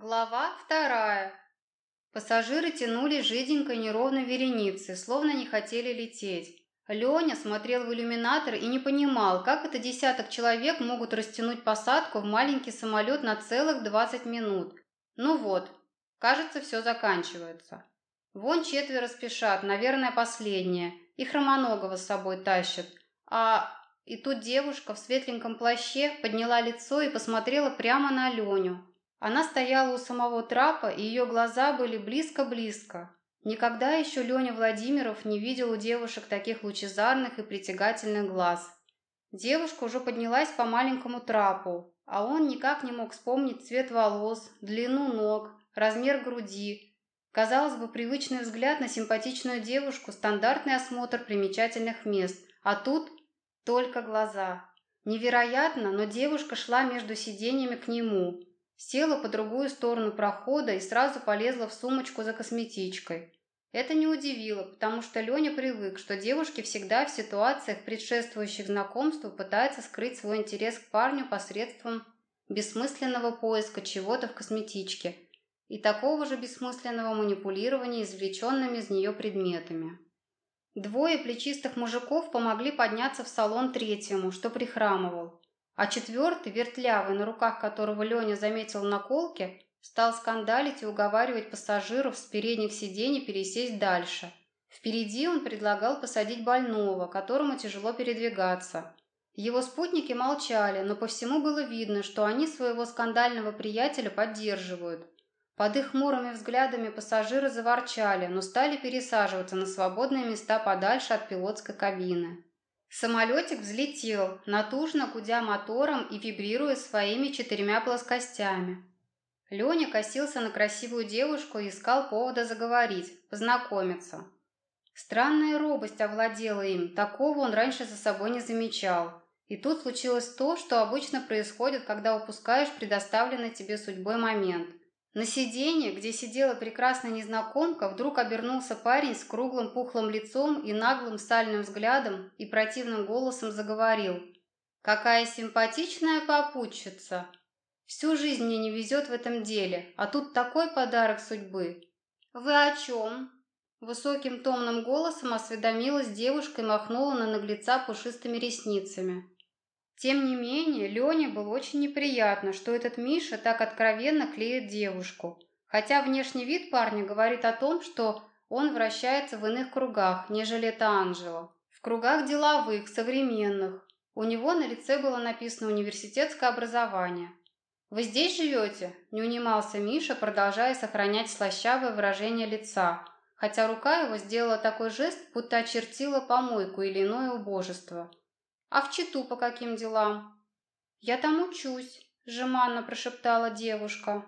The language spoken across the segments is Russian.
Глава вторая. Пассажиры тянули жиденькой неровной вереницей, словно не хотели лететь. Леня смотрел в иллюминатор и не понимал, как это десяток человек могут растянуть посадку в маленький самолет на целых 20 минут. Ну вот, кажется, все заканчивается. Вон четверо спешат, наверное, последние, и Хромоногова с собой тащат. А и тут девушка в светленьком плаще подняла лицо и посмотрела прямо на Леню. Она стояла у самого трапа, и ее глаза были близко-близко. Никогда еще Леня Владимиров не видел у девушек таких лучезарных и притягательных глаз. Девушка уже поднялась по маленькому трапу, а он никак не мог вспомнить цвет волос, длину ног, размер груди. Казалось бы, привычный взгляд на симпатичную девушку, стандартный осмотр примечательных мест, а тут только глаза. Невероятно, но девушка шла между сиденьями к нему, Села по другую сторону прохода и сразу полезла в сумочку за косметичкой. Это не удивило, потому что Леня привык, что девушки всегда в ситуациях, предшествующих знакомству, пытаются скрыть свой интерес к парню посредством бессмысленного поиска чего-то в косметичке и такого же бессмысленного манипулирования извлеченными из нее предметами. Двое плечистых мужиков помогли подняться в салон третьему, что прихрамывал. А четвертый, вертлявый, на руках которого Леня заметил наколки, стал скандалить и уговаривать пассажиров с передних сидений пересесть дальше. Впереди он предлагал посадить больного, которому тяжело передвигаться. Его спутники молчали, но по всему было видно, что они своего скандального приятеля поддерживают. Под их хмурыми взглядами пассажиры заворчали, но стали пересаживаться на свободные места подальше от пилотской кабины. Самолетик взлетел, натужно гудя мотором и вибрируя своими четырьмя плоскостями. Леня косился на красивую девушку и искал повода заговорить, познакомиться. Странная робость овладела им, такого он раньше за собой не замечал. И тут случилось то, что обычно происходит, когда упускаешь предоставленный тебе судьбой момент. На сиденье, где сидела прекрасная незнакомка, вдруг обернулся парень с круглым пухлым лицом и наглым сальным взглядом и противным голосом заговорил. «Какая симпатичная попутчица! Всю жизнь мне не везет в этом деле, а тут такой подарок судьбы!» «Вы о чем?» Высоким томным голосом осведомилась девушка и махнула на наглеца пушистыми ресницами. Тем не менее, Лене было очень неприятно, что этот Миша так откровенно клеит девушку. Хотя внешний вид парня говорит о том, что он вращается в иных кругах, нежели это Анжела. В кругах деловых, современных. У него на лице было написано «университетское образование». «Вы здесь живете?» – не унимался Миша, продолжая сохранять слащавое выражение лица, хотя рука его сделала такой жест, будто очертила помойку или иное убожество. А в Читу по каким делам? Я там учусь, жеманно прошептала девушка.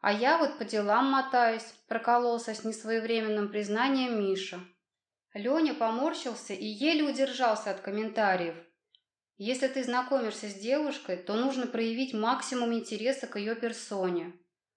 А я вот по делам мотаюсь, прокололся с несвоевременным признанием Миша. Леня поморщился и еле удержался от комментариев. Если ты знакомишься с девушкой, то нужно проявить максимум интереса к ее персоне.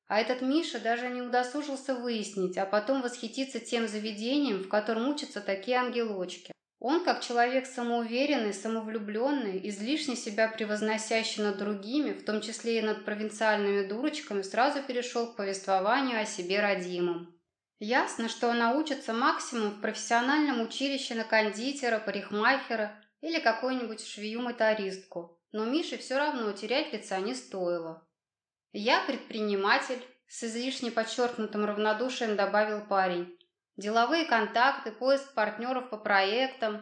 А этот Миша даже не удосужился выяснить, а потом восхититься тем заведением, в котором учатся такие ангелочки. Он, как человек самоуверенный, самовлюбленный, излишне себя превозносящий над другими, в том числе и над провинциальными дурочками, сразу перешел к повествованию о себе родимом. Ясно, что он научится максимум в профессиональном училище на кондитера, парикмахера или какую-нибудь швею-мотористку, но Мише все равно терять лица не стоило. «Я предприниматель», – с излишне подчеркнутым равнодушием добавил парень. Деловые контакты, поиск партнеров по проектам.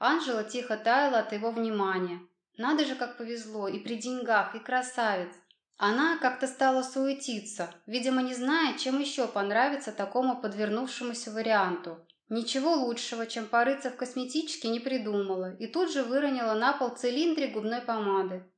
Анжела тихо таяла от его внимания. Надо же, как повезло, и при деньгах, и красавец. Она как-то стала суетиться, видимо, не зная, чем еще понравится такому подвернувшемуся варианту. Ничего лучшего, чем порыться в косметичке, не придумала и тут же выронила на пол цилиндрик губной помады.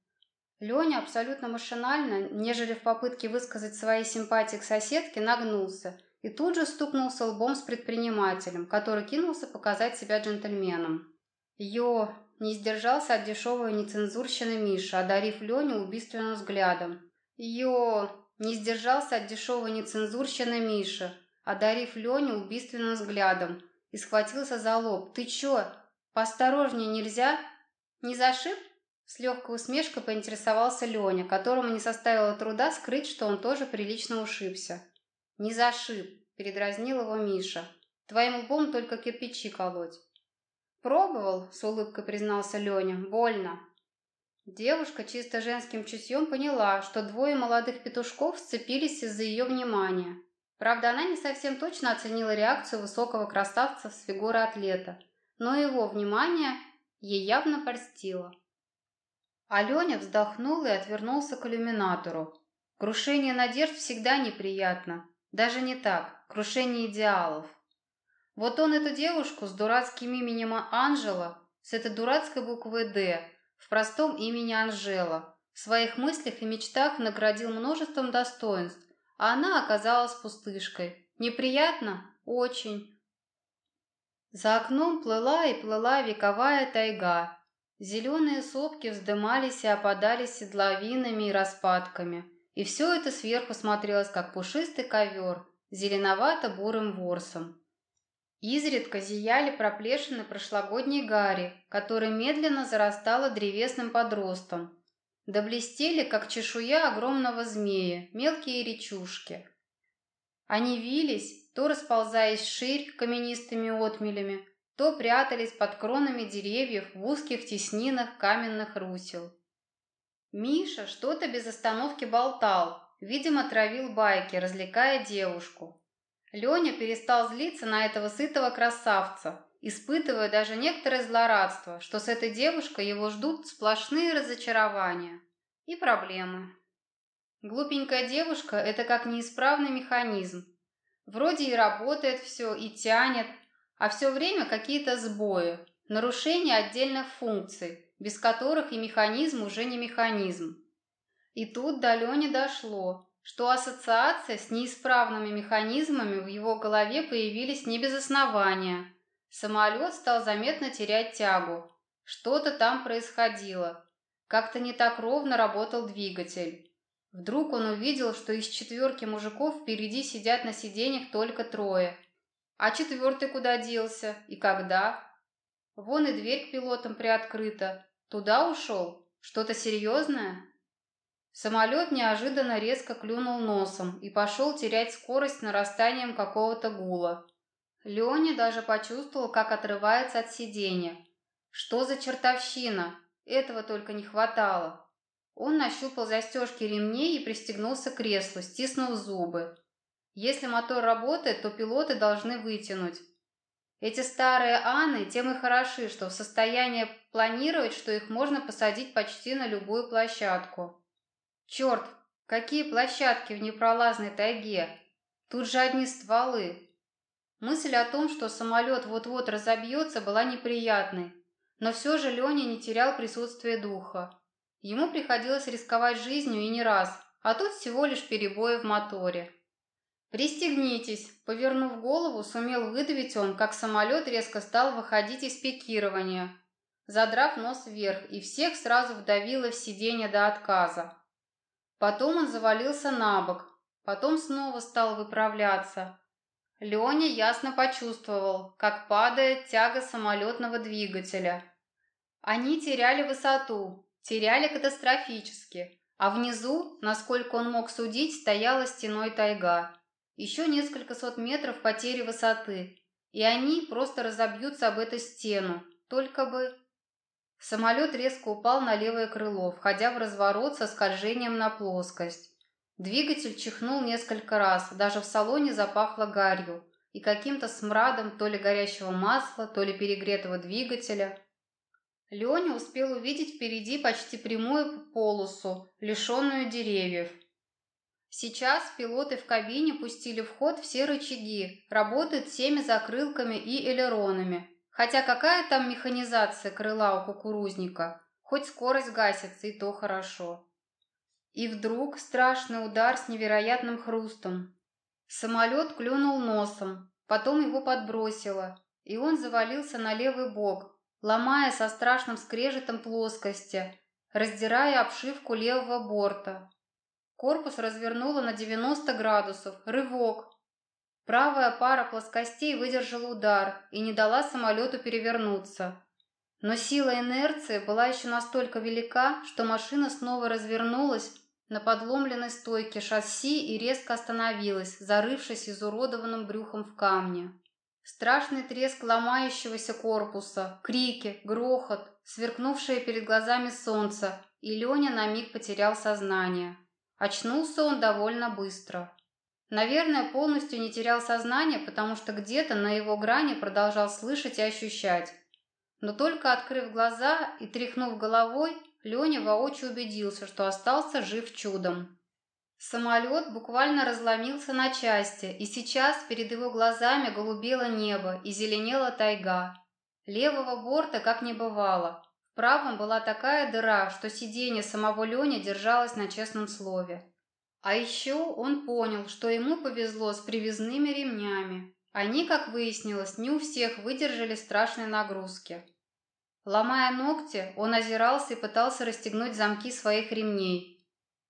Леня абсолютно машинально, нежели в попытке высказать свои симпатии к соседке, нагнулся – и тут же стукнулся лбом с предпринимателем, который кинулся показать себя джентльменом. «Йо!» – не сдержался от дешевой нецензурщины Миша, одарив Леню убийственным взглядом. «Йо!» – не сдержался от дешевой нецензурщины Миша, одарив Леню убийственным взглядом и схватился за лоб. «Ты чё? Поосторожнее нельзя?» «Не зашиб?» С легкой усмешкой поинтересовался Леня, которому не составило труда скрыть, что он тоже прилично ушибся. «Не зашиб», – передразнил его Миша. «Твоим лбом только кирпичи колоть». «Пробовал», – с улыбкой признался Леня. «Больно». Девушка чисто женским чутьем поняла, что двое молодых петушков сцепились из-за ее внимания. Правда, она не совсем точно оценила реакцию высокого красавца с фигурой атлета, но его внимание ей явно польстило. Аленя вздохнул и отвернулся к иллюминатору. Крушение надежд всегда неприятно. Даже не так, крушение идеалов. Вот он эту девушку с дурацким именем Анжела, с этой дурацкой буквой «Д», в простом имени Анжела, в своих мыслях и мечтах наградил множеством достоинств, а она оказалась пустышкой. Неприятно? Очень. За окном плыла и плыла вековая тайга, Зеленые сопки вздымались и опадали седловинами и распадками, и все это сверху смотрелось, как пушистый ковер, зеленовато-бурым ворсом. Изредка зияли проплешины прошлогодней гари, которая медленно зарастала древесным подростом. Да блестели, как чешуя огромного змея, мелкие речушки. Они вились, то расползаясь ширь каменистыми отмелями, то прятались под кронами деревьев в узких теснинах каменных русел. Миша что-то без остановки болтал, видимо, травил байки, развлекая девушку. Леня перестал злиться на этого сытого красавца, испытывая даже некоторое злорадство, что с этой девушкой его ждут сплошные разочарования и проблемы. Глупенькая девушка – это как неисправный механизм. Вроде и работает все, и тянет, а все время какие-то сбои, нарушения отдельных функций, без которых и механизм уже не механизм. И тут до Лени дошло, что ассоциация с неисправными механизмами в его голове появились не без основания. Самолет стал заметно терять тягу. Что-то там происходило. Как-то не так ровно работал двигатель. Вдруг он увидел, что из четверки мужиков впереди сидят на сиденьях только трое – а четвертый куда делся? И когда? Вон и дверь к пилотам приоткрыта. Туда ушел? Что-то серьезное? Самолет неожиданно резко клюнул носом и пошел терять скорость с нарастанием какого-то гула. Леня даже почувствовал, как отрывается от сиденья. Что за чертовщина? Этого только не хватало. Он нащупал застежки ремней и пристегнулся к креслу, стиснув зубы. Если мотор работает, то пилоты должны вытянуть. Эти старые Анны тем и хороши, что в состоянии планировать, что их можно посадить почти на любую площадку. Черт, какие площадки в непролазной тайге! Тут же одни стволы. Мысль о том, что самолет вот-вот разобьется, была неприятной, но все же Леня не терял присутствие духа. Ему приходилось рисковать жизнью и не раз, а тут всего лишь перебои в моторе. «Пристегнитесь!» Повернув голову, сумел выдавить он, как самолет резко стал выходить из пикирования, задрав нос вверх, и всех сразу вдавило в сиденье до отказа. Потом он завалился на бок, потом снова стал выправляться. Леня ясно почувствовал, как падает тяга самолетного двигателя. Они теряли высоту, теряли катастрофически, а внизу, насколько он мог судить, стояла стеной тайга. Еще несколько сот метров потери высоты, и они просто разобьются об эту стену. Только бы... Самолет резко упал на левое крыло, входя в разворот со скольжением на плоскость. Двигатель чихнул несколько раз, даже в салоне запахло гарью и каким-то смрадом то ли горящего масла, то ли перегретого двигателя. Леня успел увидеть впереди почти прямую полосу, лишенную деревьев. Сейчас пилоты в кабине пустили в ход все рычаги, работают всеми закрылками и элеронами. Хотя какая там механизация крыла у кукурузника? Хоть скорость гасится, и то хорошо. И вдруг страшный удар с невероятным хрустом. Самолет клюнул носом, потом его подбросило, и он завалился на левый бок, ломая со страшным скрежетом плоскости, раздирая обшивку левого борта. Корпус развернуло на 90 градусов. Рывок. Правая пара плоскостей выдержала удар и не дала самолету перевернуться. Но сила инерции была еще настолько велика, что машина снова развернулась на подломленной стойке шасси и резко остановилась, зарывшись изуродованным брюхом в камне. Страшный треск ломающегося корпуса, крики, грохот, сверкнувшее перед глазами солнце, и Леня на миг потерял сознание. Очнулся он довольно быстро. Наверное, полностью не терял сознание, потому что где-то на его грани продолжал слышать и ощущать. Но только открыв глаза и тряхнув головой, Леня воочию убедился, что остался жив чудом. Самолет буквально разломился на части, и сейчас перед его глазами голубело небо и зеленела тайга. Левого борта как не бывало. Правом была такая дыра, что сиденье самого Лени держалось на честном слове. А еще он понял, что ему повезло с привязными ремнями. Они, как выяснилось, не у всех выдержали страшной нагрузки. Ломая ногти, он озирался и пытался расстегнуть замки своих ремней.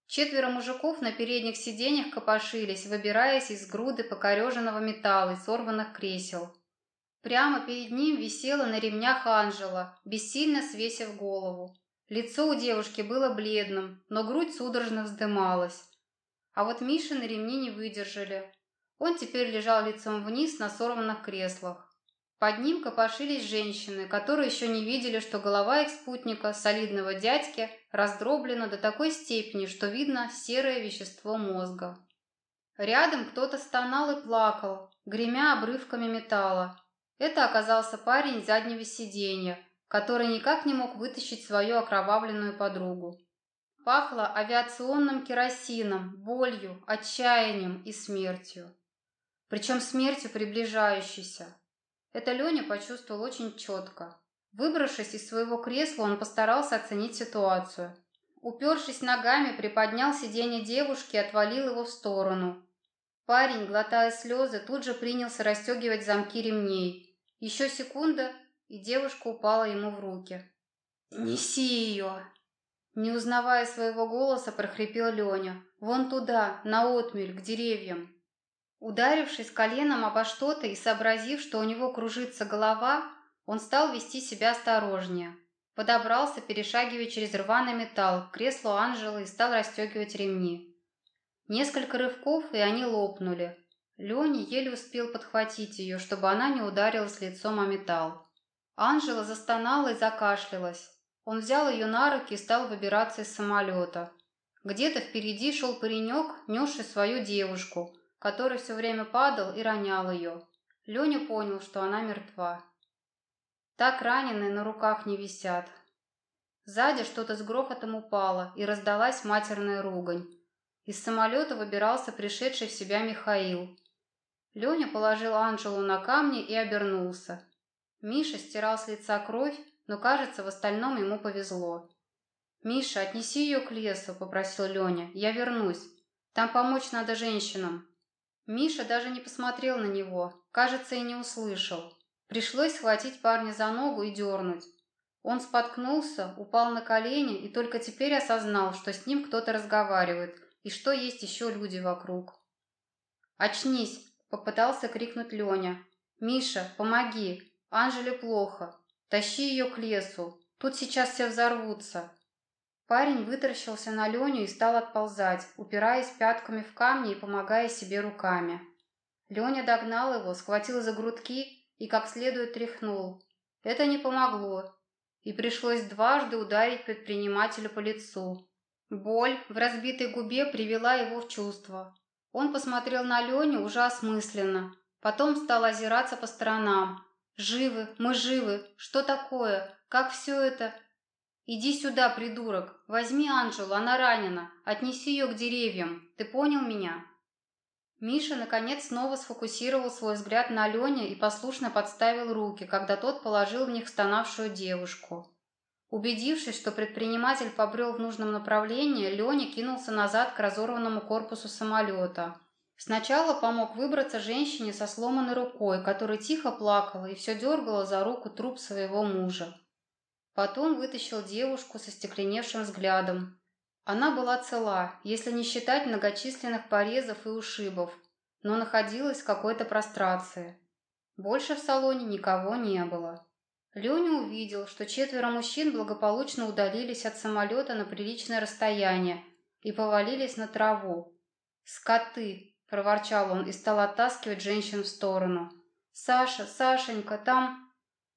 Четверо мужиков на передних сиденьях копошились, выбираясь из груды покореженного металла и сорванных кресел. Прямо перед ним висела на ремнях Анжела, бессильно свесив голову. Лицо у девушки было бледным, но грудь судорожно вздымалась. А вот Миши на ремни не выдержали. Он теперь лежал лицом вниз на сорванных креслах. Под ним копошились женщины, которые еще не видели, что голова их спутника, солидного дядьки, раздроблена до такой степени, что видно серое вещество мозга. Рядом кто-то стонал и плакал, гремя обрывками металла. Это оказался парень заднего сиденья, который никак не мог вытащить свою окровавленную подругу. Пахло авиационным керосином, болью, отчаянием и смертью. Причем смертью приближающейся. Это Леня почувствовал очень четко. Выбравшись из своего кресла, он постарался оценить ситуацию. Упершись ногами, приподнял сиденье девушки и отвалил его в сторону. Парень, глотая слезы, тут же принялся расстегивать замки ремней. Еще секунда, и девушка упала ему в руки. «Неси ее!» Не узнавая своего голоса, прохрипел Леня. «Вон туда, на отмель, к деревьям». Ударившись коленом обо что-то и сообразив, что у него кружится голова, он стал вести себя осторожнее. Подобрался, перешагивая через рваный металл, к креслу Анжелы и стал расстегивать ремни. Несколько рывков, и они лопнули. Леня еле успел подхватить ее, чтобы она не ударилась лицом о металл. Анжела застонала и закашлялась. Он взял ее на руки и стал выбираться из самолета. Где-то впереди шел паренек, несший свою девушку, который все время падал и ронял ее. Леня понял, что она мертва. Так раненые на руках не висят. Сзади что-то с грохотом упало, и раздалась матерная ругань. Из самолета выбирался пришедший в себя Михаил. Леня положил Анжелу на камни и обернулся. Миша стирал с лица кровь, но, кажется, в остальном ему повезло. «Миша, отнеси ее к лесу», — попросил Леня. «Я вернусь. Там помочь надо женщинам». Миша даже не посмотрел на него, кажется, и не услышал. Пришлось схватить парня за ногу и дернуть. Он споткнулся, упал на колени и только теперь осознал, что с ним кто-то разговаривает и что есть еще люди вокруг. «Очнись!» – попытался крикнуть Леня. «Миша, помоги! Анжеле плохо! Тащи ее к лесу! Тут сейчас все взорвутся!» Парень вытаращился на Леню и стал отползать, упираясь пятками в камни и помогая себе руками. Леня догнал его, схватил за грудки и как следует тряхнул. Это не помогло, и пришлось дважды ударить предпринимателя по лицу. Боль в разбитой губе привела его в чувство. Он посмотрел на Леню уже осмысленно, потом стал озираться по сторонам. «Живы, мы живы, что такое? Как все это?» «Иди сюда, придурок! Возьми Анжелу, она ранена. Отнеси ее к деревьям. Ты понял меня?» Миша, наконец, снова сфокусировал свой взгляд на Лене и послушно подставил руки, когда тот положил в них стонавшую девушку. Убедившись, что предприниматель побрел в нужном направлении, Леня кинулся назад к разорванному корпусу самолета. Сначала помог выбраться женщине со сломанной рукой, которая тихо плакала и все дергала за руку труп своего мужа. Потом вытащил девушку со стекленевшим взглядом. Она была цела, если не считать многочисленных порезов и ушибов, но находилась в какой-то прострации. Больше в салоне никого не было. Леня увидел, что четверо мужчин благополучно удалились от самолета на приличное расстояние и повалились на траву. «Скоты!» – проворчал он и стал оттаскивать женщин в сторону. «Саша, Сашенька, там...»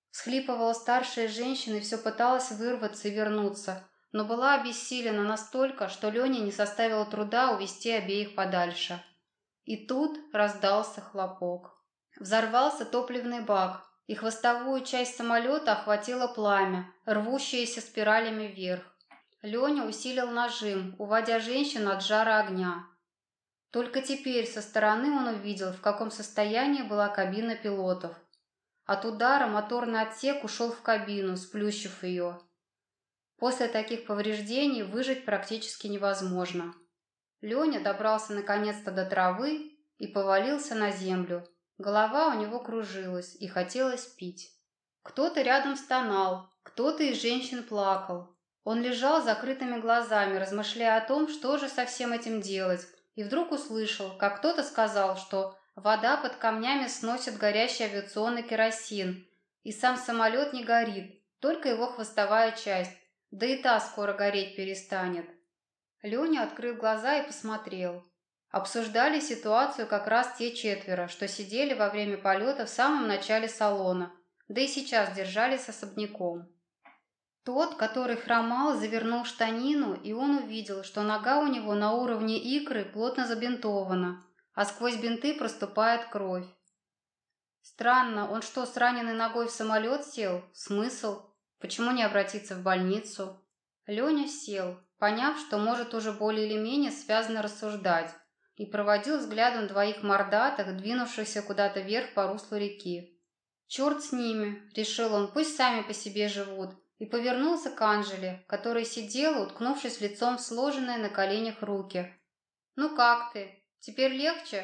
Схлипывала старшая женщина и все пыталась вырваться и вернуться, но была обессилена настолько, что Лене не составило труда увести обеих подальше. И тут раздался хлопок. Взорвался топливный бак, и хвостовую часть самолета охватило пламя, рвущееся спиралями вверх. Леня усилил нажим, уводя женщину от жара огня. Только теперь со стороны он увидел, в каком состоянии была кабина пилотов. От удара моторный отсек ушел в кабину, сплющив ее. После таких повреждений выжить практически невозможно. Леня добрался наконец-то до травы и повалился на землю, Голова у него кружилась и хотелось пить. Кто-то рядом стонал, кто-то из женщин плакал. Он лежал с закрытыми глазами, размышляя о том, что же со всем этим делать, и вдруг услышал, как кто-то сказал, что вода под камнями сносит горящий авиационный керосин, и сам самолет не горит, только его хвостовая часть, да и та скоро гореть перестанет. Леня открыл глаза и посмотрел. Обсуждали ситуацию как раз те четверо, что сидели во время полета в самом начале салона, да и сейчас держались особняком. Тот, который хромал, завернул штанину, и он увидел, что нога у него на уровне икры плотно забинтована, а сквозь бинты проступает кровь. Странно, он что, с раненой ногой в самолет сел? Смысл? Почему не обратиться в больницу? Леня сел, поняв, что может уже более или менее связано рассуждать, и проводил взглядом двоих мордатых, двинувшихся куда-то вверх по руслу реки. «Черт с ними!» – решил он, пусть сами по себе живут, и повернулся к Анжеле, которая сидела, уткнувшись лицом в сложенные на коленях руки. «Ну как ты? Теперь легче?»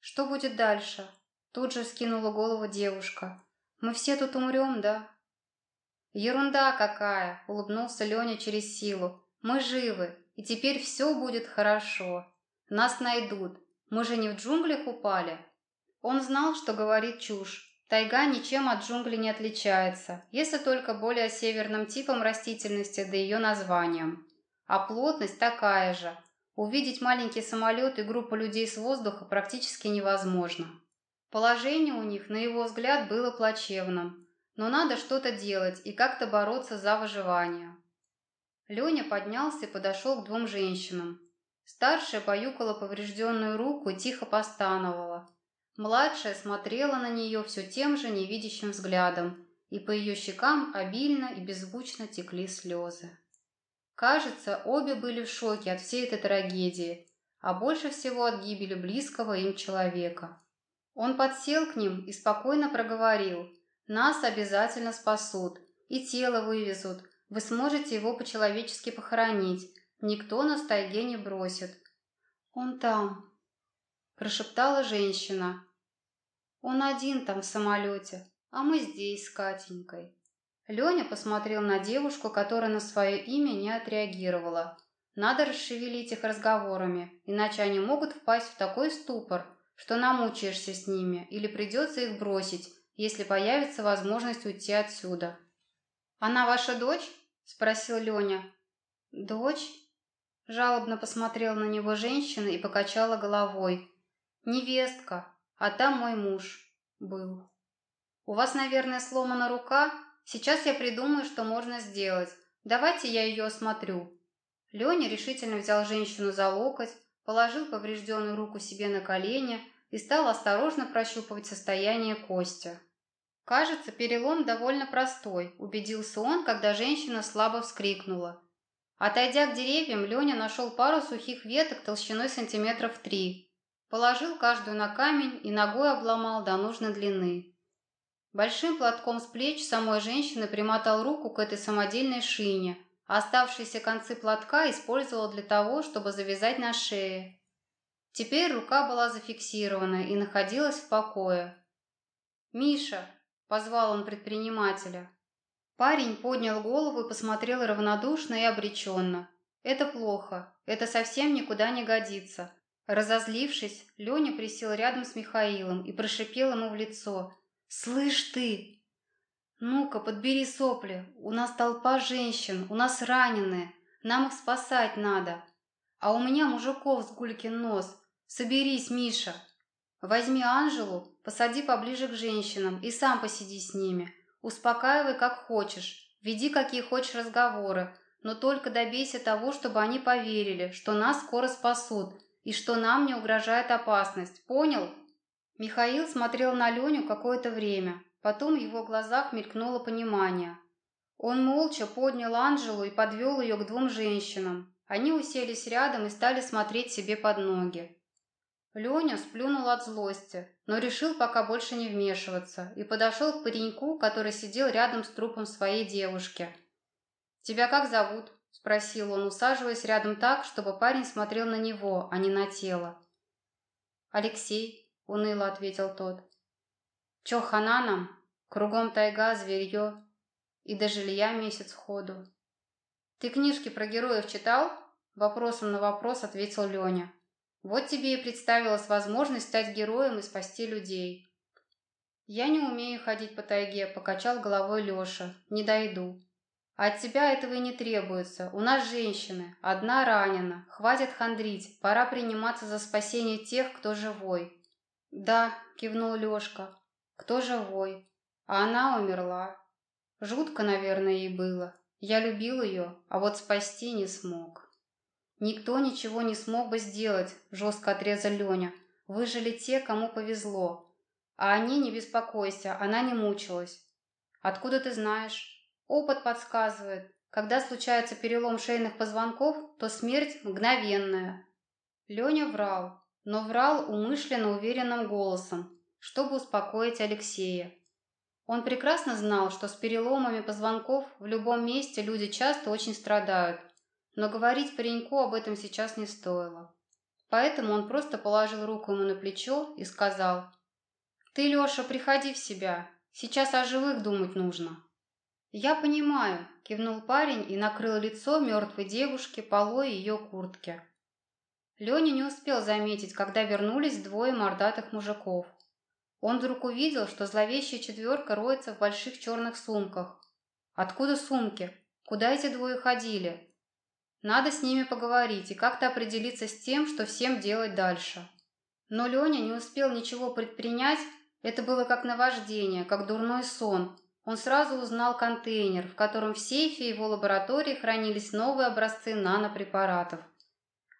«Что будет дальше?» Тут же скинула голову девушка. «Мы все тут умрем, да?» «Ерунда какая!» – улыбнулся Леня через силу. «Мы живы, и теперь все будет хорошо». Нас найдут. Мы же не в джунглях упали. Он знал, что говорит чушь. Тайга ничем от джунглей не отличается, если только более северным типом растительности да ее названием. А плотность такая же. Увидеть маленький самолет и группу людей с воздуха практически невозможно. Положение у них, на его взгляд, было плачевным. Но надо что-то делать и как-то бороться за выживание. Леня поднялся и подошел к двум женщинам. Старшая баюкала поврежденную руку и тихо постановала. Младшая смотрела на нее все тем же невидящим взглядом, и по ее щекам обильно и беззвучно текли слезы. Кажется, обе были в шоке от всей этой трагедии, а больше всего от гибели близкого им человека. Он подсел к ним и спокойно проговорил «Нас обязательно спасут, и тело вывезут, вы сможете его по-человечески похоронить, Никто нас в тайге не бросит. Он там, прошептала женщина. Он один там в самолете, а мы здесь с Катенькой. Леня посмотрел на девушку, которая на свое имя не отреагировала. Надо расшевелить их разговорами, иначе они могут впасть в такой ступор, что намучаешься с ними или придется их бросить, если появится возможность уйти отсюда. «Она ваша дочь?» – спросил Леня. «Дочь?» Жалобно посмотрела на него женщина и покачала головой. «Невестка, а там мой муж был. У вас, наверное, сломана рука? Сейчас я придумаю, что можно сделать. Давайте я ее осмотрю». Леня решительно взял женщину за локоть, положил поврежденную руку себе на колени и стал осторожно прощупывать состояние кости. Кажется, перелом довольно простой, убедился он, когда женщина слабо вскрикнула. Отойдя к деревьям, Леня нашел пару сухих веток толщиной сантиметров три. Положил каждую на камень и ногой обломал до нужной длины. Большим платком с плеч самой женщины примотал руку к этой самодельной шине, а оставшиеся концы платка использовал для того, чтобы завязать на шее. Теперь рука была зафиксирована и находилась в покое. «Миша!» – позвал он предпринимателя. Парень поднял голову и посмотрел равнодушно и обреченно. «Это плохо. Это совсем никуда не годится». Разозлившись, Леня присел рядом с Михаилом и прошипел ему в лицо. «Слышь ты!» «Ну-ка, подбери сопли. У нас толпа женщин, у нас раненые. Нам их спасать надо. А у меня мужиков с гулькин нос. Соберись, Миша. Возьми Анжелу, посади поближе к женщинам и сам посиди с ними. Успокаивай, как хочешь. Веди, какие хочешь разговоры. Но только добейся того, чтобы они поверили, что нас скоро спасут и что нам не угрожает опасность. Понял?» Михаил смотрел на Леню какое-то время. Потом в его глазах мелькнуло понимание. Он молча поднял Анжелу и подвел ее к двум женщинам. Они уселись рядом и стали смотреть себе под ноги. Леня сплюнул от злости, но решил пока больше не вмешиваться и подошел к пареньку, который сидел рядом с трупом своей девушки. «Тебя как зовут?» – спросил он, усаживаясь рядом так, чтобы парень смотрел на него, а не на тело. «Алексей», – уныло ответил тот. Чё хана нам? Кругом тайга, зверье. И до жилья месяц ходу. Ты книжки про героев читал? Вопросом на вопрос ответил Леня. Вот тебе и представилась возможность стать героем и спасти людей. Я не умею ходить по тайге, покачал головой Леша. Не дойду. От тебя этого и не требуется. У нас женщины. Одна ранена. Хватит хандрить. Пора приниматься за спасение тех, кто живой. Да, кивнул Лешка. Кто живой? А она умерла. Жутко, наверное, ей было. Я любил ее, а вот спасти не смог. Никто ничего не смог бы сделать, жестко отрезал Леня. Выжили те, кому повезло. А они, не беспокойся, она не мучилась. Откуда ты знаешь? Опыт подсказывает. Когда случается перелом шейных позвонков, то смерть мгновенная. Леня врал, но врал умышленно уверенным голосом, чтобы успокоить Алексея. Он прекрасно знал, что с переломами позвонков в любом месте люди часто очень страдают, но говорить пареньку об этом сейчас не стоило. Поэтому он просто положил руку ему на плечо и сказал, «Ты, Леша, приходи в себя, сейчас о живых думать нужно». «Я понимаю», – кивнул парень и накрыл лицо мертвой девушки полой ее куртки. Леня не успел заметить, когда вернулись двое мордатых мужиков – он вдруг увидел, что зловещая четверка роется в больших черных сумках. Откуда сумки? Куда эти двое ходили? Надо с ними поговорить и как-то определиться с тем, что всем делать дальше. Но Леня не успел ничего предпринять, это было как наваждение, как дурной сон. Он сразу узнал контейнер, в котором в сейфе его лаборатории хранились новые образцы нанопрепаратов.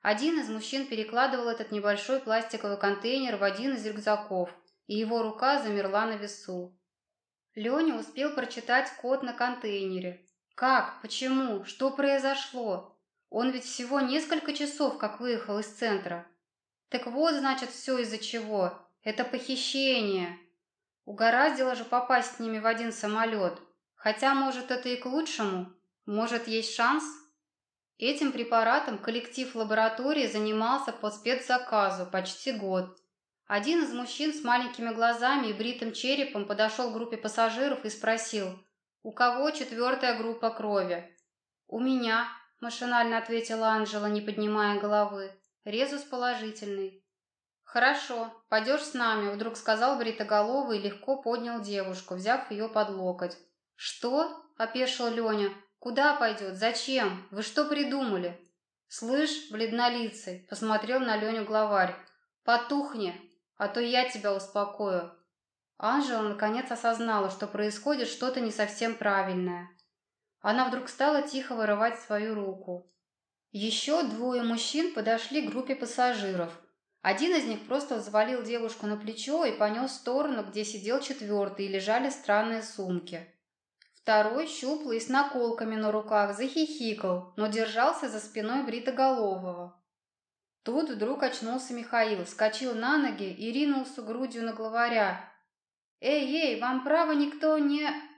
Один из мужчин перекладывал этот небольшой пластиковый контейнер в один из рюкзаков – и его рука замерла на весу. Леня успел прочитать код на контейнере. Как? Почему? Что произошло? Он ведь всего несколько часов как выехал из центра. Так вот, значит, все из-за чего. Это похищение. Угораздило же попасть с ними в один самолет. Хотя, может, это и к лучшему. Может, есть шанс? Этим препаратом коллектив лаборатории занимался по спецзаказу почти год. Один из мужчин с маленькими глазами и бритым черепом подошел к группе пассажиров и спросил, «У кого четвертая группа крови?» «У меня», – машинально ответила Анжела, не поднимая головы. «Резус положительный». «Хорошо, пойдешь с нами», – вдруг сказал бритоголовый и легко поднял девушку, взяв ее под локоть. «Что?» – опешил Леня. «Куда пойдет? Зачем? Вы что придумали?» «Слышь, бледнолицый», – посмотрел на Леню главарь. «Потухни, а то я тебя успокою». Анжела наконец осознала, что происходит что-то не совсем правильное. Она вдруг стала тихо вырывать свою руку. Еще двое мужчин подошли к группе пассажиров. Один из них просто взвалил девушку на плечо и понес в сторону, где сидел четвертый, и лежали странные сумки. Второй, щуплый, с наколками на руках, захихикал, но держался за спиной бритоголового. Тут вдруг очнулся Михаил, вскочил на ноги и ринулся грудью на главаря. «Эй, эй, вам право никто не...»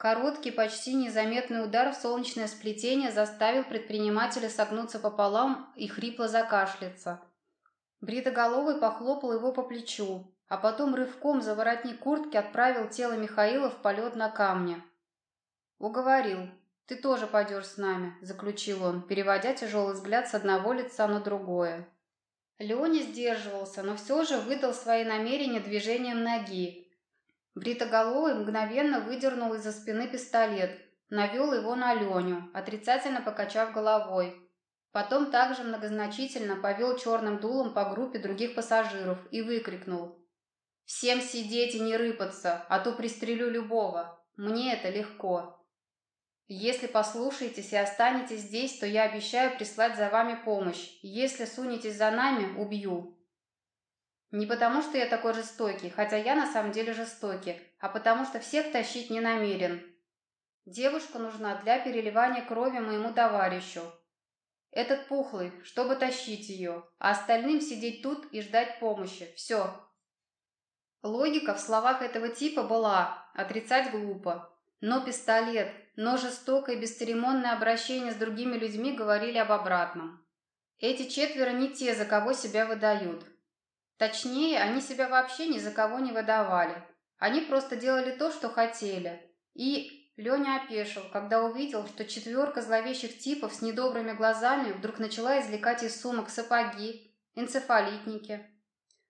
Короткий, почти незаметный удар в солнечное сплетение заставил предпринимателя согнуться пополам и хрипло закашляться. Бритоголовый похлопал его по плечу, а потом рывком за воротник куртки отправил тело Михаила в полет на камне. «Уговорил. «Ты тоже пойдешь с нами», – заключил он, переводя тяжелый взгляд с одного лица на другое. Леони сдерживался, но все же выдал свои намерения движением ноги. Бритоголовый мгновенно выдернул из-за спины пистолет, навел его на Леню, отрицательно покачав головой. Потом также многозначительно повел черным дулом по группе других пассажиров и выкрикнул. «Всем сидеть и не рыпаться, а то пристрелю любого. Мне это легко. Если послушаетесь и останетесь здесь, то я обещаю прислать за вами помощь. Если сунетесь за нами, убью». Не потому, что я такой жестокий, хотя я на самом деле жестокий, а потому что всех тащить не намерен. Девушка нужна для переливания крови моему товарищу. Этот пухлый, чтобы тащить ее, а остальным сидеть тут и ждать помощи. Все. Логика в словах этого типа была «отрицать глупо». Но пистолет, но жестокое и бесцеремонное обращение с другими людьми говорили об обратном. Эти четверо не те, за кого себя выдают. Точнее, они себя вообще ни за кого не выдавали. Они просто делали то, что хотели. И Леня опешил, когда увидел, что четверка зловещих типов с недобрыми глазами вдруг начала извлекать из сумок сапоги, энцефалитники,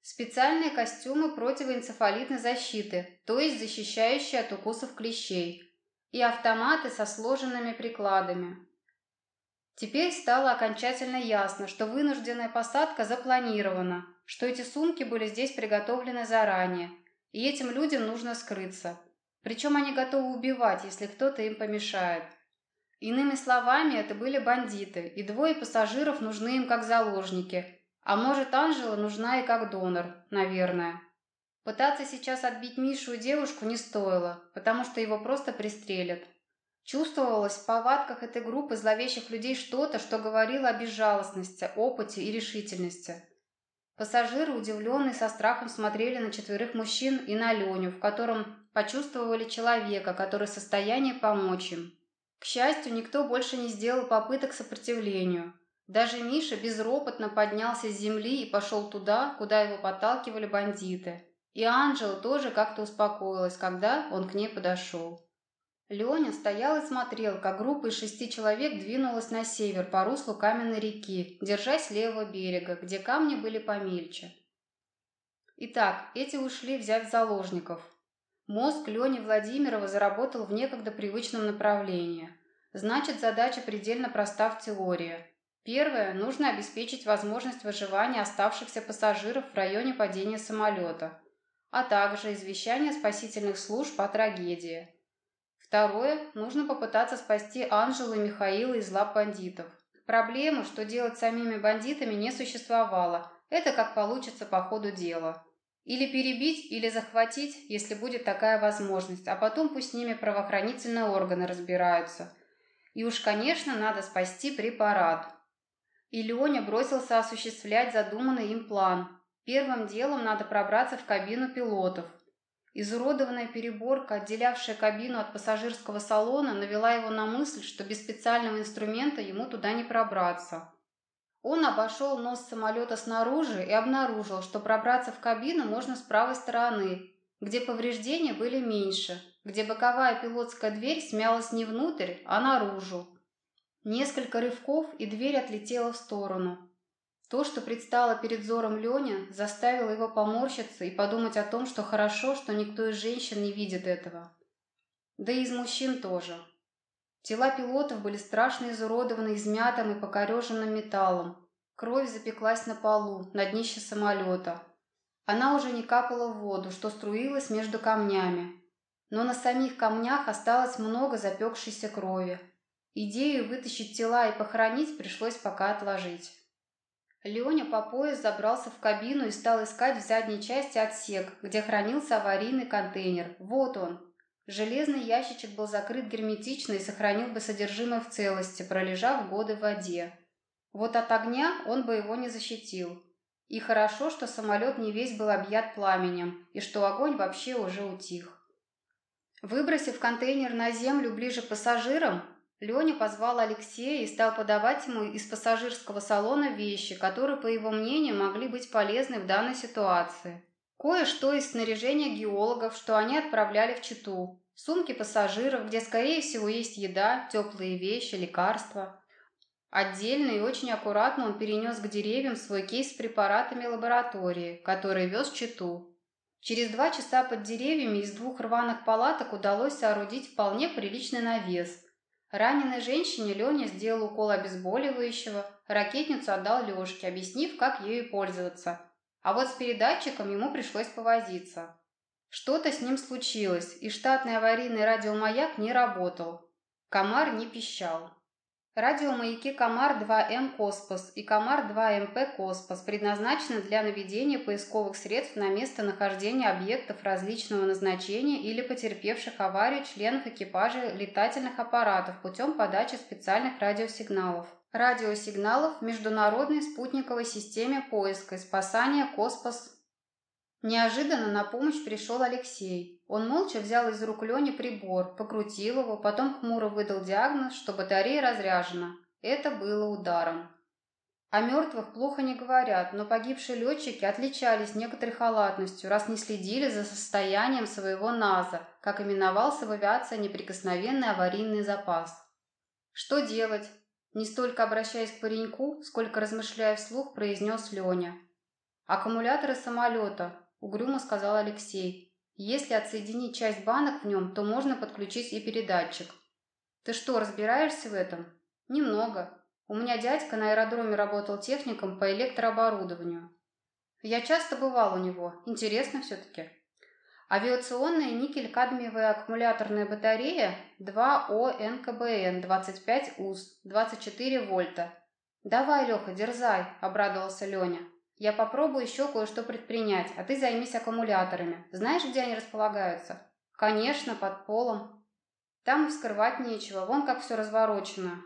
специальные костюмы противоэнцефалитной защиты, то есть защищающие от укусов клещей, и автоматы со сложенными прикладами. Теперь стало окончательно ясно, что вынужденная посадка запланирована, что эти сумки были здесь приготовлены заранее, и этим людям нужно скрыться. Причем они готовы убивать, если кто-то им помешает. Иными словами, это были бандиты, и двое пассажиров нужны им как заложники. А может, Анжела нужна и как донор, наверное. Пытаться сейчас отбить Мишу и девушку не стоило, потому что его просто пристрелят. Чувствовалось в повадках этой группы зловещих людей что-то, что говорило о безжалостности, опыте и решительности. Пассажиры, удивленные со страхом, смотрели на четверых мужчин и на Леню, в котором почувствовали человека, который в состоянии помочь им. К счастью, никто больше не сделал попыток сопротивлению. Даже Миша безропотно поднялся с земли и пошел туда, куда его подталкивали бандиты. И Анжела тоже как-то успокоилась, когда он к ней подошел. Леня стоял и смотрел, как группа из шести человек двинулась на север по руслу каменной реки, держась левого берега, где камни были помельче. Итак, эти ушли взять заложников. Мозг Лени Владимирова заработал в некогда привычном направлении. Значит, задача предельно проста в теории. Первое – нужно обеспечить возможность выживания оставшихся пассажиров в районе падения самолета, а также извещание спасительных служб о трагедии – Второе, нужно попытаться спасти Анжелу и Михаила из лап бандитов. Проблемы, что делать самими бандитами, не существовало. Это как получится по ходу дела. Или перебить, или захватить, если будет такая возможность, а потом пусть с ними правоохранительные органы разбираются. И уж, конечно, надо спасти препарат. И Леня бросился осуществлять задуманный им план. Первым делом надо пробраться в кабину пилотов – Изуродованная переборка, отделявшая кабину от пассажирского салона, навела его на мысль, что без специального инструмента ему туда не пробраться. Он обошел нос самолета снаружи и обнаружил, что пробраться в кабину можно с правой стороны, где повреждения были меньше, где боковая пилотская дверь смялась не внутрь, а наружу. Несколько рывков, и дверь отлетела в сторону. То, что предстало перед взором Леня, заставило его поморщиться и подумать о том, что хорошо, что никто из женщин не видит этого. Да и из мужчин тоже. Тела пилотов были страшно изуродованы измятым и покореженным металлом. Кровь запеклась на полу, на днище самолета. Она уже не капала в воду, что струилась между камнями. Но на самих камнях осталось много запекшейся крови. Идею вытащить тела и похоронить пришлось пока отложить. Леня по пояс забрался в кабину и стал искать в задней части отсек, где хранился аварийный контейнер. Вот он. Железный ящичек был закрыт герметично и сохранил бы содержимое в целости, пролежав годы в воде. Вот от огня он бы его не защитил. И хорошо, что самолет не весь был объят пламенем, и что огонь вообще уже утих. Выбросив контейнер на землю ближе к пассажирам, Леня позвал Алексея и стал подавать ему из пассажирского салона вещи, которые, по его мнению, могли быть полезны в данной ситуации. Кое-что из снаряжения геологов, что они отправляли в Читу. Сумки пассажиров, где, скорее всего, есть еда, теплые вещи, лекарства. Отдельно и очень аккуратно он перенес к деревьям свой кейс с препаратами лаборатории, который вез в Читу. Через два часа под деревьями из двух рваных палаток удалось соорудить вполне приличный навес. Раненой женщине Леня сделал укол обезболивающего, ракетницу отдал Лешке, объяснив, как ею пользоваться. А вот с передатчиком ему пришлось повозиться. Что-то с ним случилось, и штатный аварийный радиомаяк не работал. Комар не пищал. Радиомаяки Комар-2М «Коспас» и Комар-2МП «Коспас» предназначены для наведения поисковых средств на место нахождения объектов различного назначения или потерпевших аварию членов экипажа летательных аппаратов путем подачи специальных радиосигналов. Радиосигналов в Международной спутниковой системе поиска и спасания «Коспас» Неожиданно на помощь пришел Алексей. Он молча взял из рук Лени прибор, покрутил его, потом хмуро выдал диагноз, что батарея разряжена. Это было ударом. О мертвых плохо не говорят, но погибшие летчики отличались некоторой халатностью, раз не следили за состоянием своего НАЗа, как именовался в авиации неприкосновенный аварийный запас. Что делать? Не столько обращаясь к пареньку, сколько размышляя вслух, произнес Леня. Аккумуляторы самолета, угрюмо сказал Алексей. Если отсоединить часть банок в нем, то можно подключить и передатчик. Ты что, разбираешься в этом? Немного. У меня дядька на аэродроме работал техником по электрооборудованию. Я часто бывал у него. Интересно все-таки. Авиационная никель-кадмиевая аккумуляторная батарея 2О НКБН 25 УЗ 24 вольта. Давай, Леха, дерзай, обрадовался Леня. Я попробую еще кое-что предпринять, а ты займись аккумуляторами. Знаешь, где они располагаются? Конечно, под полом. Там и вскрывать нечего, вон как все разворочено.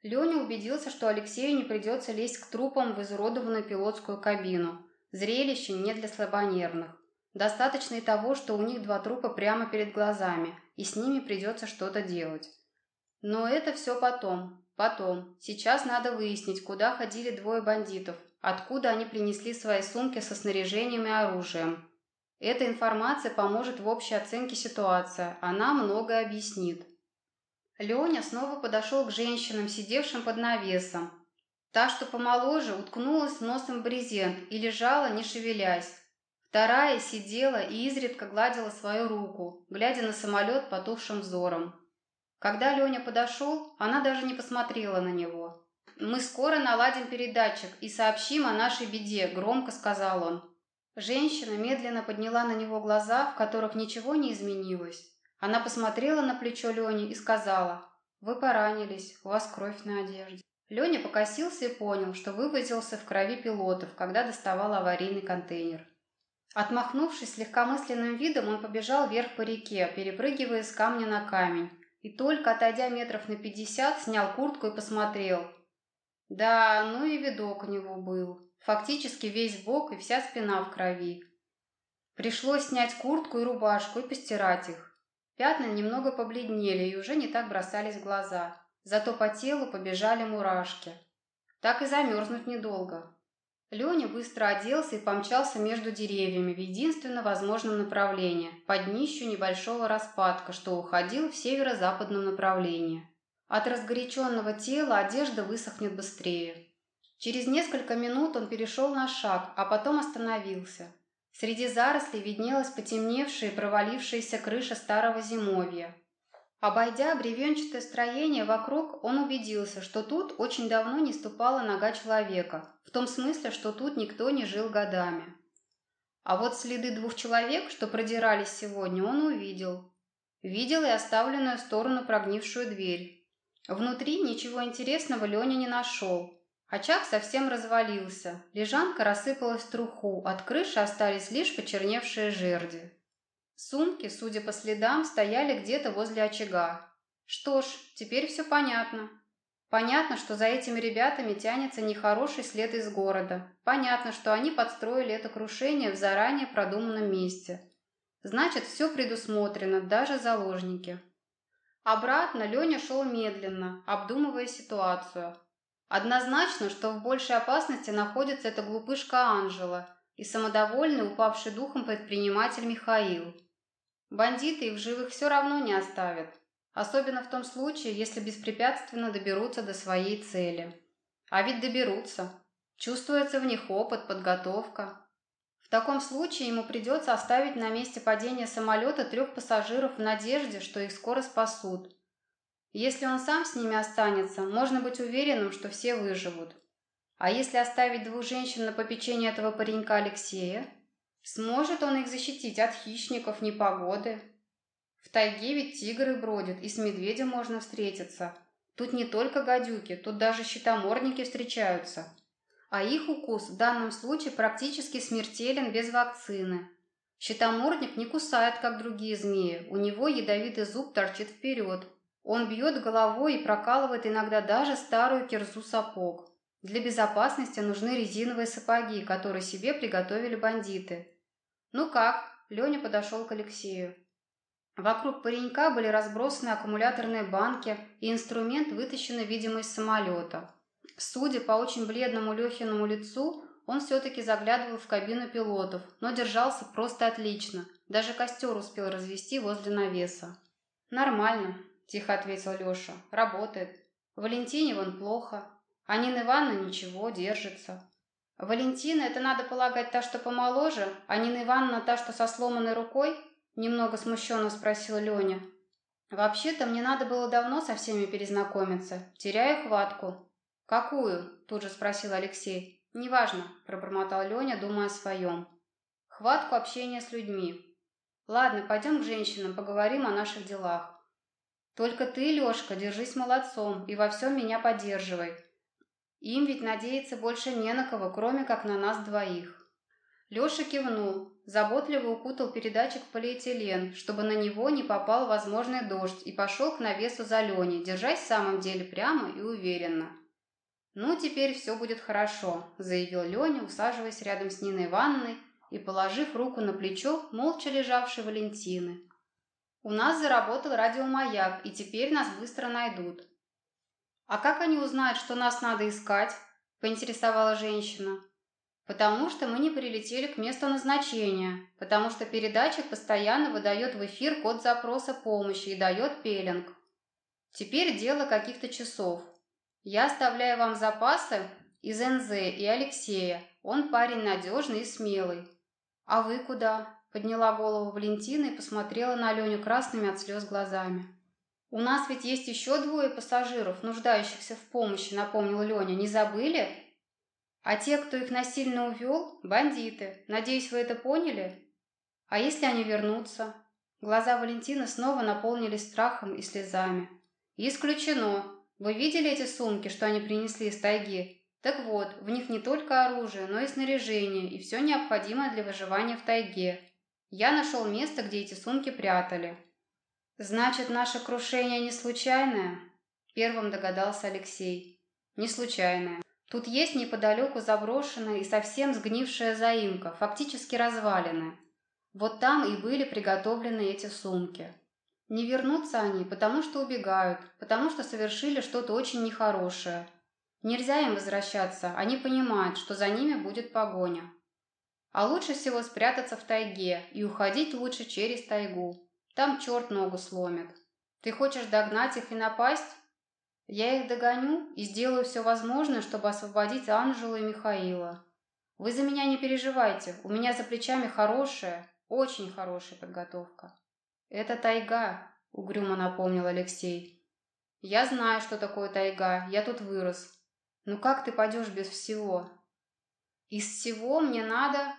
Леня убедился, что Алексею не придется лезть к трупам в изуродованную пилотскую кабину. Зрелище не для слабонервных. Достаточно и того, что у них два трупа прямо перед глазами, и с ними придется что-то делать. Но это все потом. Потом. Сейчас надо выяснить, куда ходили двое бандитов, откуда они принесли свои сумки со снаряжением и оружием. Эта информация поможет в общей оценке ситуации, она многое объяснит. Леня снова подошел к женщинам, сидевшим под навесом. Та, что помоложе, уткнулась носом в брезент и лежала, не шевелясь. Вторая сидела и изредка гладила свою руку, глядя на самолет потухшим взором. Когда Леня подошел, она даже не посмотрела на него. «Мы скоро наладим передатчик и сообщим о нашей беде», – громко сказал он. Женщина медленно подняла на него глаза, в которых ничего не изменилось. Она посмотрела на плечо Лени и сказала, «Вы поранились, у вас кровь на одежде». Леня покосился и понял, что вывозился в крови пилотов, когда доставал аварийный контейнер. Отмахнувшись легкомысленным видом, он побежал вверх по реке, перепрыгивая с камня на камень, и только отойдя метров на пятьдесят, снял куртку и посмотрел – да, ну и видок у него был. Фактически весь бок и вся спина в крови. Пришлось снять куртку и рубашку и постирать их. Пятна немного побледнели и уже не так бросались в глаза. Зато по телу побежали мурашки. Так и замерзнуть недолго. Леня быстро оделся и помчался между деревьями в единственно возможном направлении, под днищу небольшого распадка, что уходил в северо-западном направлении. От разгоряченного тела одежда высохнет быстрее. Через несколько минут он перешел на шаг, а потом остановился. Среди зарослей виднелась потемневшая и провалившаяся крыша старого зимовья. Обойдя бревенчатое строение вокруг, он убедился, что тут очень давно не ступала нога человека, в том смысле, что тут никто не жил годами. А вот следы двух человек, что продирались сегодня, он увидел. Видел и оставленную сторону прогнившую дверь, Внутри ничего интересного Леня не нашел. Очаг совсем развалился, лежанка рассыпалась в труху, от крыши остались лишь почерневшие жерди. Сумки, судя по следам, стояли где-то возле очага. Что ж, теперь все понятно. Понятно, что за этими ребятами тянется нехороший след из города. Понятно, что они подстроили это крушение в заранее продуманном месте. Значит, все предусмотрено, даже заложники. Обратно Леня шел медленно, обдумывая ситуацию. Однозначно, что в большей опасности находится эта глупышка Анжела и самодовольный, упавший духом предприниматель Михаил. Бандиты их живых все равно не оставят, особенно в том случае, если беспрепятственно доберутся до своей цели. А ведь доберутся. Чувствуется в них опыт, подготовка. Таком случае ему придется оставить на месте падения самолета трех пассажиров в надежде, что их скоро спасут. Если он сам с ними останется, можно быть уверенным, что все выживут. А если оставить двух женщин на попечение этого паренька Алексея? Сможет он их защитить от хищников, непогоды? В тайге ведь тигры бродят, и с медведем можно встретиться. Тут не только гадюки, тут даже щитоморники встречаются. А их укус в данном случае практически смертелен без вакцины. Щитомордник не кусает, как другие змеи, у него ядовитый зуб торчит вперед, он бьет головой и прокалывает иногда даже старую кирзу сапог. Для безопасности нужны резиновые сапоги, которые себе приготовили бандиты. «Ну как?» – Леня подошел к Алексею. Вокруг паренька были разбросаны аккумуляторные банки и инструмент, вытащенный, видимо, из самолета. Судя по очень бледному Лехиному лицу, он все-таки заглядывал в кабину пилотов, но держался просто отлично. Даже костер успел развести возле навеса. «Нормально», тихо ответил Леша. Работает. Валентине вон плохо. А Нина Ивановна ничего, держится. Валентина, это надо полагать та, что помоложе, а Нина Ивановна та, что со сломанной рукой? Немного смущенно спросил Леня. Вообще-то мне надо было давно со всеми перезнакомиться. Теряю хватку. Какую? Тут же спросил Алексей. Неважно, пробормотал Леня, думая о своем. Хватку общения с людьми. Ладно, пойдем к женщинам, поговорим о наших делах. Только ты, Лёшка, держись молодцом и во всем меня поддерживай. Им ведь надеяться больше не на кого, кроме как на нас двоих. Лёша кивнул, заботливо укутал передатчик в полиэтилен, чтобы на него не попал возможный дождь, и пошел к навесу за Леней, держась в самом деле прямо и уверенно. «Ну, теперь все будет хорошо», – заявил Леня, усаживаясь рядом с Ниной Ивановной и положив руку на плечо молча лежавшей Валентины. У нас заработал радиомаяк, и теперь нас быстро найдут. А как они узнают, что нас надо искать? поинтересовала женщина. Потому что мы не прилетели к месту назначения, потому что передатчик постоянно выдает в эфир код запроса помощи и дает пеленг. Теперь дело каких-то часов. Я оставляю вам запасы из НЗ и Алексея. Он парень надежный и смелый. А вы куда? Подняла голову Валентина и посмотрела на Аленю красными от слез глазами. «У нас ведь есть еще двое пассажиров, нуждающихся в помощи», — напомнил Леня. «Не забыли?» «А те, кто их насильно увел, — бандиты. Надеюсь, вы это поняли?» «А если они вернутся?» Глаза Валентины снова наполнились страхом и слезами. «Исключено. Вы видели эти сумки, что они принесли из тайги? Так вот, в них не только оружие, но и снаряжение, и все необходимое для выживания в тайге. Я нашел место, где эти сумки прятали. Значит, наше крушение не случайное? Первым догадался Алексей. Не случайное. Тут есть неподалеку заброшенная и совсем сгнившая заимка, фактически развалины. Вот там и были приготовлены эти сумки. Не вернутся они, потому что убегают, потому что совершили что-то очень нехорошее. Нельзя им возвращаться, они понимают, что за ними будет погоня. А лучше всего спрятаться в тайге и уходить лучше через тайгу. Там черт ногу сломит. Ты хочешь догнать их и напасть? Я их догоню и сделаю все возможное, чтобы освободить Анжелу и Михаила. Вы за меня не переживайте, у меня за плечами хорошая, очень хорошая подготовка. Это тайга, угрюмо напомнил Алексей. Я знаю, что такое тайга, я тут вырос. Ну как ты пойдешь без всего? Из всего мне надо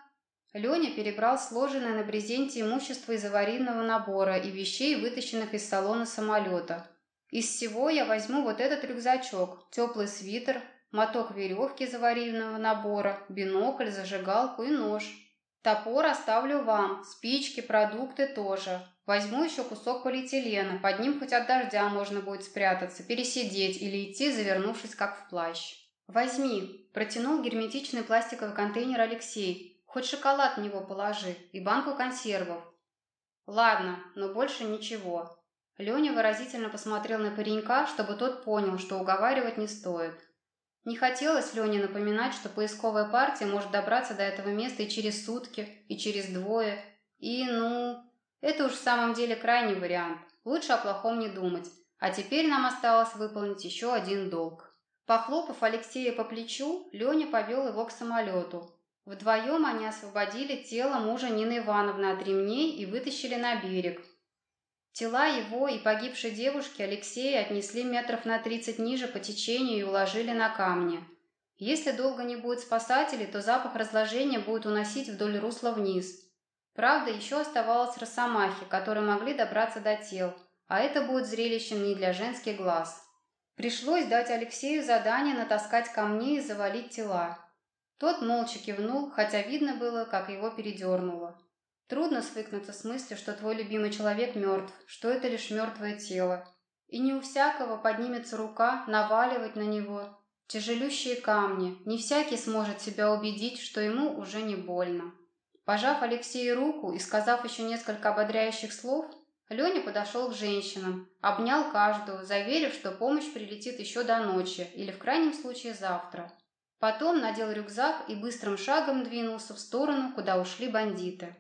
Леня перебрал сложенное на брезенте имущество из аварийного набора и вещей, вытащенных из салона самолета. Из всего я возьму вот этот рюкзачок, теплый свитер, моток веревки из аварийного набора, бинокль, зажигалку и нож. Топор оставлю вам, спички, продукты тоже. Возьму еще кусок полиэтилена, под ним хоть от дождя можно будет спрятаться, пересидеть или идти, завернувшись как в плащ. «Возьми», – протянул герметичный пластиковый контейнер Алексей, Хоть шоколад в него положи и банку консервов. Ладно, но больше ничего. Леня выразительно посмотрел на паренька, чтобы тот понял, что уговаривать не стоит. Не хотелось Лене напоминать, что поисковая партия может добраться до этого места и через сутки, и через двое. И, ну, это уж в самом деле крайний вариант. Лучше о плохом не думать. А теперь нам осталось выполнить еще один долг. Похлопав Алексея по плечу, Леня повел его к самолету, Вдвоем они освободили тело мужа Нины Ивановны от ремней и вытащили на берег. Тела его и погибшей девушки Алексея отнесли метров на тридцать ниже по течению и уложили на камни. Если долго не будет спасателей, то запах разложения будет уносить вдоль русла вниз. Правда, еще оставалось росомахи, которые могли добраться до тел, а это будет зрелищем не для женских глаз. Пришлось дать Алексею задание натаскать камней и завалить тела. Тот молча кивнул, хотя видно было, как его передернуло. Трудно свыкнуться с мыслью, что твой любимый человек мертв, что это лишь мертвое тело. И не у всякого поднимется рука наваливать на него. Тяжелющие камни, не всякий сможет себя убедить, что ему уже не больно. Пожав Алексею руку и сказав еще несколько ободряющих слов, Леня подошел к женщинам, обнял каждую, заверив, что помощь прилетит еще до ночи или в крайнем случае завтра. Потом надел рюкзак и быстрым шагом двинулся в сторону, куда ушли бандиты.